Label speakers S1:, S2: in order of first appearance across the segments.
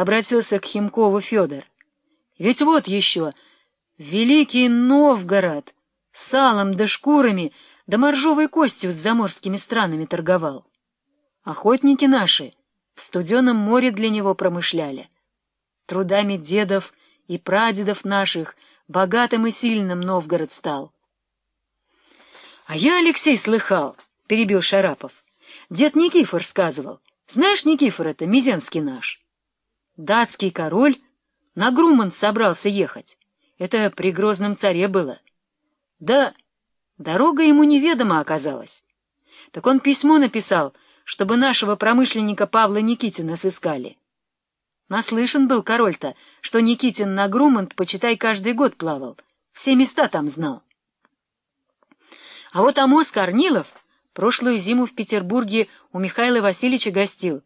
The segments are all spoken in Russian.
S1: обратился к Химкову Федор. Ведь вот еще Великий Новгород салом да шкурами да моржовой костью с заморскими странами торговал. Охотники наши в студеном море для него промышляли. Трудами дедов и прадедов наших богатым и сильным Новгород стал. — А я, Алексей, слыхал, — перебил Шарапов. Дед Никифор сказывал. Знаешь, Никифор это, Мизенский наш. Датский король на Грумант собрался ехать. Это при грозном царе было. Да дорога ему неведома оказалась. Так он письмо написал, чтобы нашего промышленника Павла Никитина сыскали. Наслышан был король-то, что Никитин на Грумант, почитай, каждый год плавал. Все места там знал. А вот Амос Корнилов прошлую зиму в Петербурге у Михаила Васильевича гостил,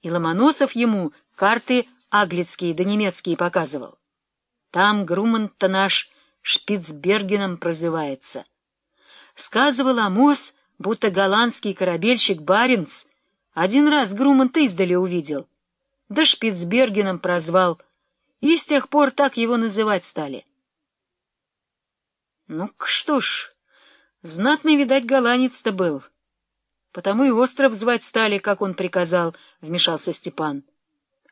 S1: и Ломоносов ему карты аглицкие да немецкие показывал. Там Грумант-то наш Шпицбергеном прозывается. Сказывал Амос, будто голландский корабельщик Баренц один раз Грумант издали увидел — да Шпицбергеном прозвал, и с тех пор так его называть стали. Ну, что ж, знатный, видать, голландец-то был. Потому и остров звать стали, как он приказал, — вмешался Степан.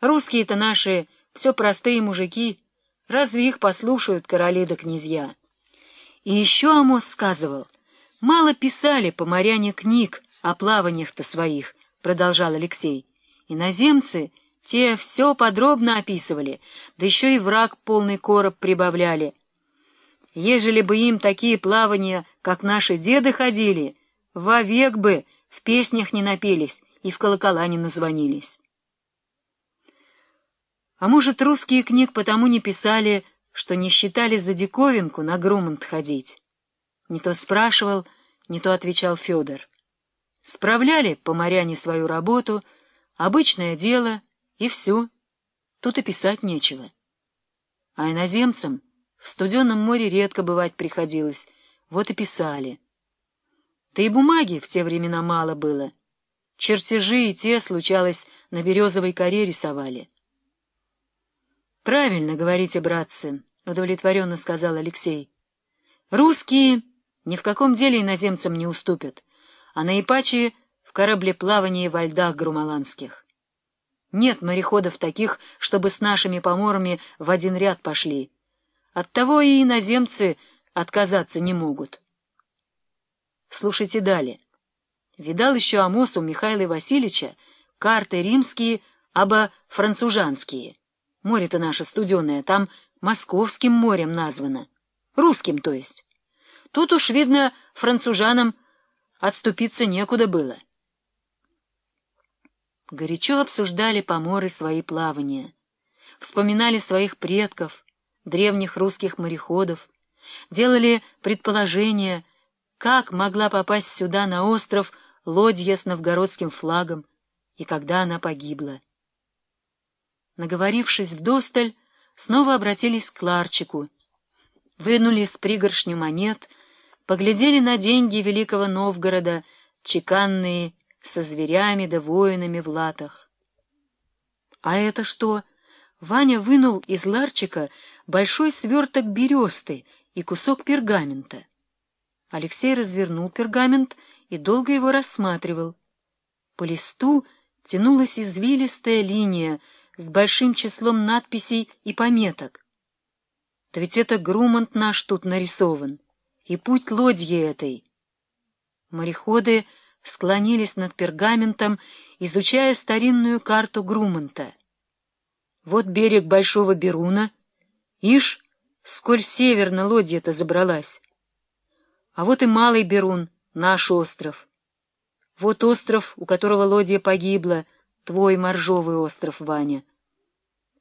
S1: Русские-то наши все простые мужики, разве их послушают короли да князья? И еще Амос сказывал, мало писали по моряне книг о плаваниях-то своих, — продолжал Алексей. Иноземцы те все подробно описывали, да еще и враг полный короб прибавляли. Ежели бы им такие плавания, как наши деды ходили, вовек бы в песнях не напелись и в колокола не назвонились. А может, русские книг потому не писали, что не считали за диковинку на Грумант ходить? Не то спрашивал, не то отвечал Федор. Справляли по моряне свою работу, обычное дело — и все. Тут и писать нечего. А иноземцам в студенном море редко бывать приходилось, вот и писали. Да и бумаги в те времена мало было. Чертежи и те, случалось, на березовой коре рисовали. — Правильно говорите, братцы, — удовлетворенно сказал Алексей. — Русские ни в каком деле иноземцам не уступят, а наипаче в кораблеплавании во льдах грумаланских. Нет мореходов таких, чтобы с нашими поморами в один ряд пошли. Оттого и иноземцы отказаться не могут. Слушайте далее. Видал еще Амос у Михаила Васильевича карты римские, або францужанские. Море-то наше студеное, там Московским морем названо. Русским, то есть. Тут уж, видно, францужанам отступиться некуда было. Горячо обсуждали поморы свои плавания, вспоминали своих предков, древних русских мореходов, делали предположения, как могла попасть сюда на остров лодья с новгородским флагом и когда она погибла. Наговорившись вдосталь, снова обратились к Ларчику, вынули с пригоршню монет, поглядели на деньги великого Новгорода, чеканные со зверями да воинами в латах. — А это что? Ваня вынул из ларчика большой сверток бересты и кусок пергамента. Алексей развернул пергамент и долго его рассматривал. По листу тянулась извилистая линия с большим числом надписей и пометок. Да ведь это Грумант наш тут нарисован, и путь лодьи этой. Мореходы склонились над пергаментом, изучая старинную карту Груманта. Вот берег Большого Беруна. Ишь, сколь северно лодья-то забралась. А вот и Малый Берун, наш остров. Вот остров, у которого лодья погибла, твой моржовый остров, Ваня.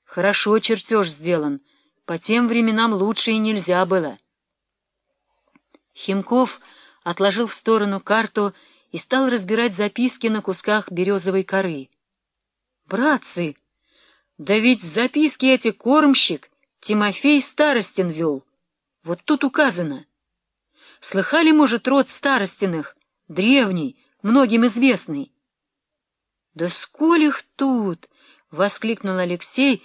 S1: Хорошо чертеж сделан, по тем временам лучше и нельзя было. Химков отложил в сторону карту и стал разбирать записки на кусках березовой коры. «Братцы, да ведь записки эти кормщик Тимофей Старостин вел. Вот тут указано. Слыхали, может, род Старостиных, древний, многим известный?» «Да сколь их тут!» —— воскликнул Алексей,